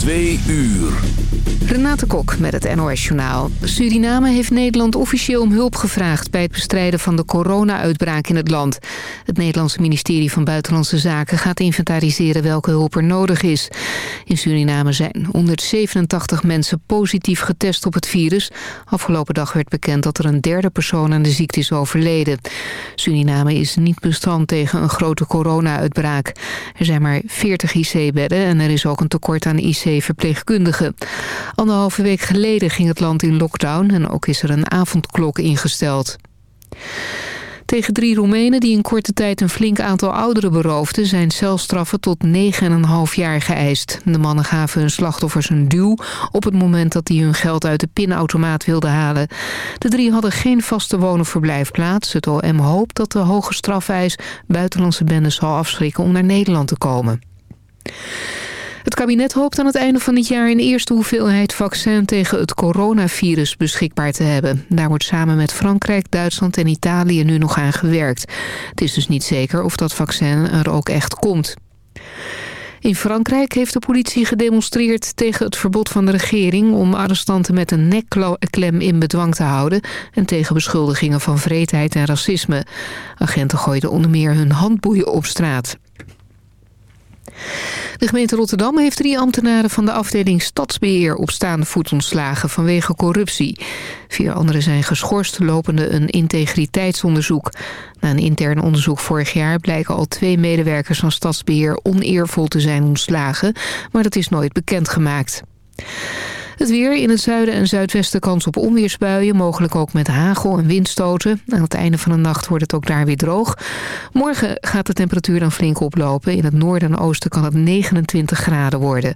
Twee uur. Renate Kok met het NOS Journaal. Suriname heeft Nederland officieel om hulp gevraagd... bij het bestrijden van de corona-uitbraak in het land. Het Nederlandse ministerie van Buitenlandse Zaken gaat inventariseren... welke hulp er nodig is. In Suriname zijn 187 mensen positief getest op het virus. Afgelopen dag werd bekend dat er een derde persoon aan de ziekte is overleden. Suriname is niet bestand tegen een grote corona-uitbraak. Er zijn maar 40 IC-bedden en er is ook een tekort aan IC-verpleegkundigen. Anderhalve week geleden ging het land in lockdown en ook is er een avondklok ingesteld. Tegen drie Roemenen die in korte tijd een flink aantal ouderen beroofden... zijn celstraffen tot 9,5 jaar geëist. De mannen gaven hun slachtoffers een duw... op het moment dat die hun geld uit de pinautomaat wilden halen. De drie hadden geen vaste woon- of verblijfplaats. Het OM hoopt dat de hoge strafeis buitenlandse bendes zal afschrikken... om naar Nederland te komen. Het kabinet hoopt aan het einde van dit jaar een eerste hoeveelheid vaccin tegen het coronavirus beschikbaar te hebben. Daar wordt samen met Frankrijk, Duitsland en Italië nu nog aan gewerkt. Het is dus niet zeker of dat vaccin er ook echt komt. In Frankrijk heeft de politie gedemonstreerd tegen het verbod van de regering... om arrestanten met een nekklem in bedwang te houden... en tegen beschuldigingen van vreedheid en racisme. Agenten gooiden onder meer hun handboeien op straat. De gemeente Rotterdam heeft drie ambtenaren van de afdeling Stadsbeheer op staande voet ontslagen vanwege corruptie. Vier anderen zijn geschorst lopende een integriteitsonderzoek. Na een intern onderzoek vorig jaar blijken al twee medewerkers van Stadsbeheer oneervol te zijn ontslagen, maar dat is nooit bekendgemaakt. Het weer in het zuiden en zuidwesten kans op onweersbuien. Mogelijk ook met hagel en windstoten. Aan het einde van de nacht wordt het ook daar weer droog. Morgen gaat de temperatuur dan flink oplopen. In het noorden en oosten kan het 29 graden worden.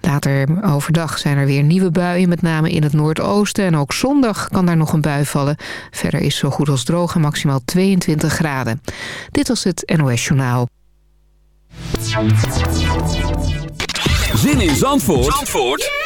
Later overdag zijn er weer nieuwe buien, met name in het noordoosten. En ook zondag kan daar nog een bui vallen. Verder is zo goed als droog en maximaal 22 graden. Dit was het NOS Journaal. Zin in Zandvoort, Zandvoort?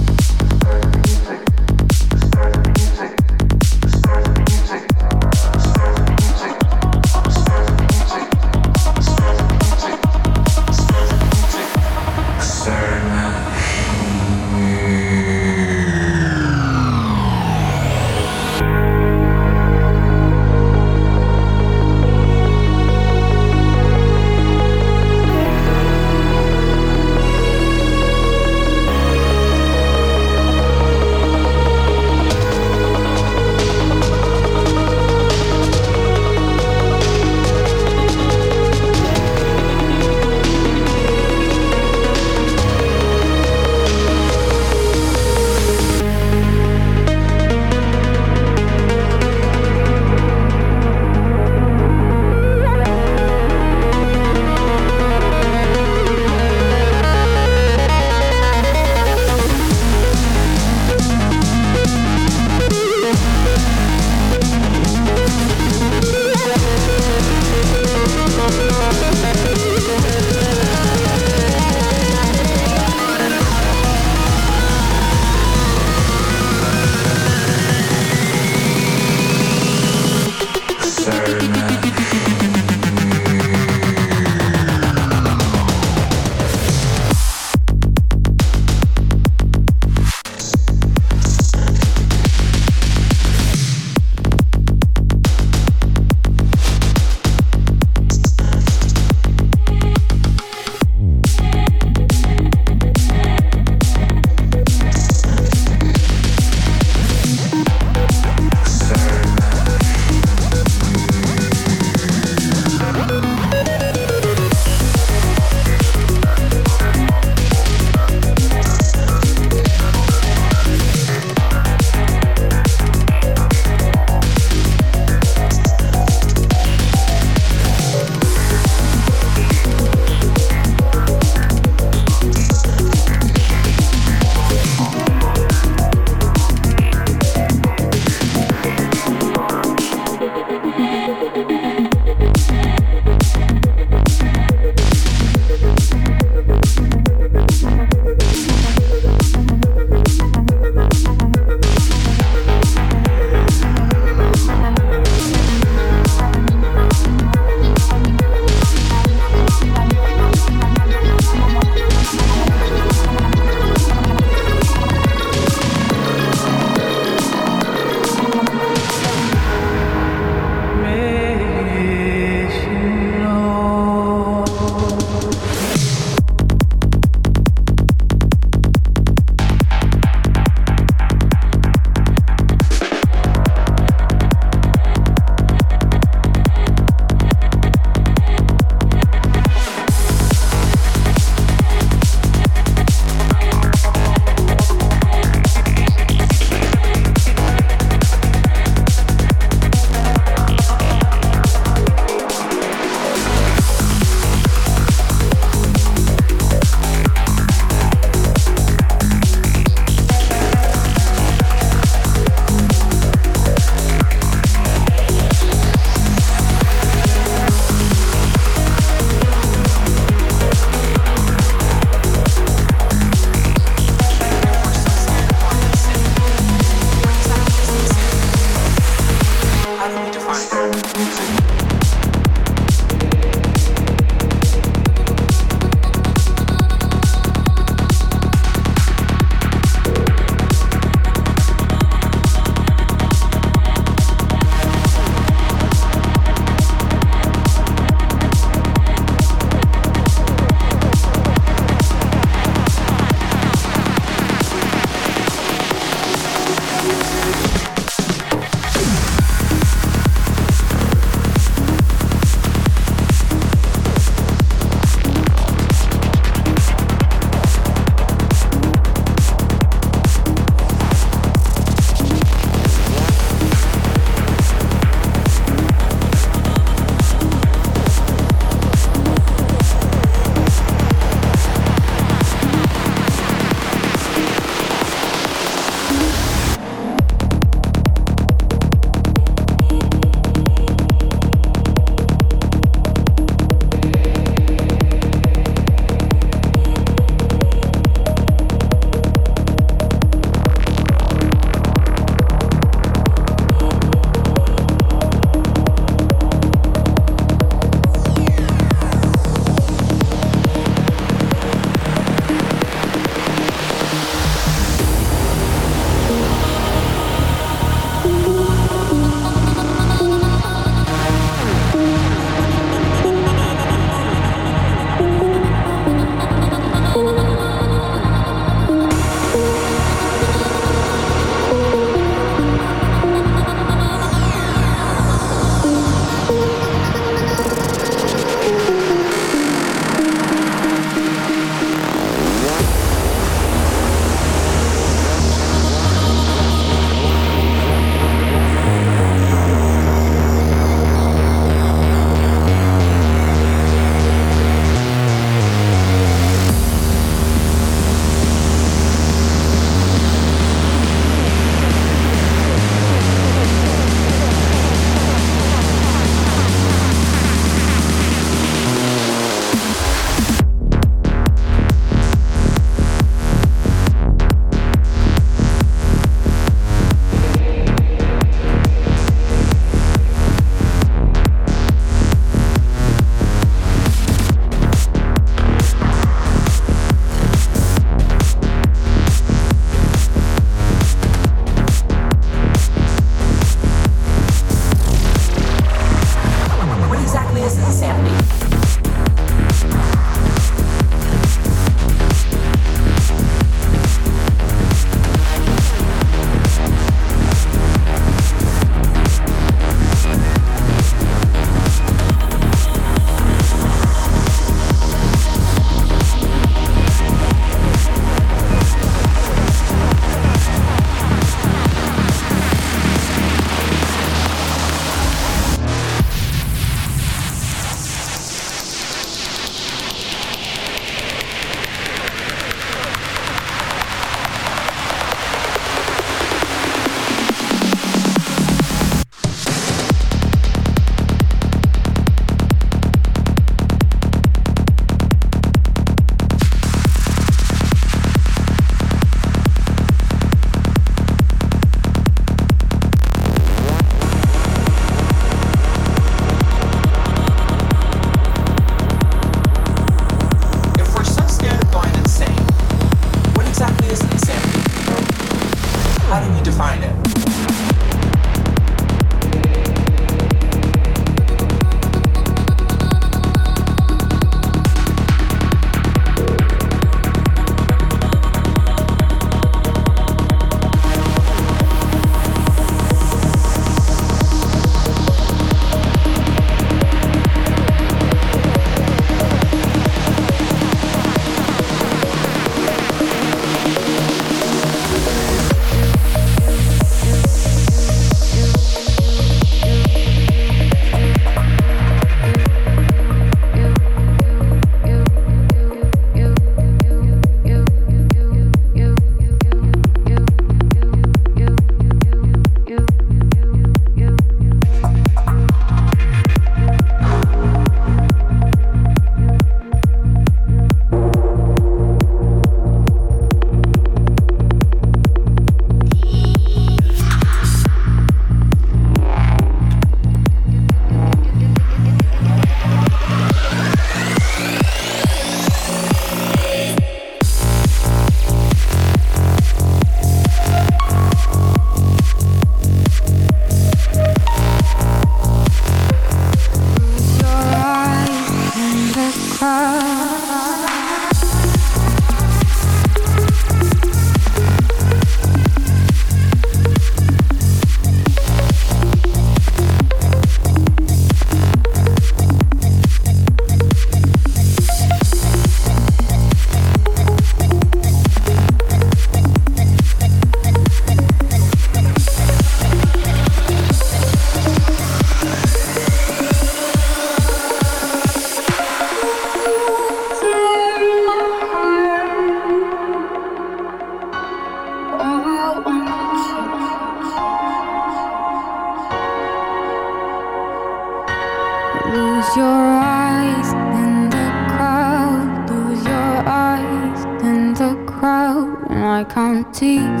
empty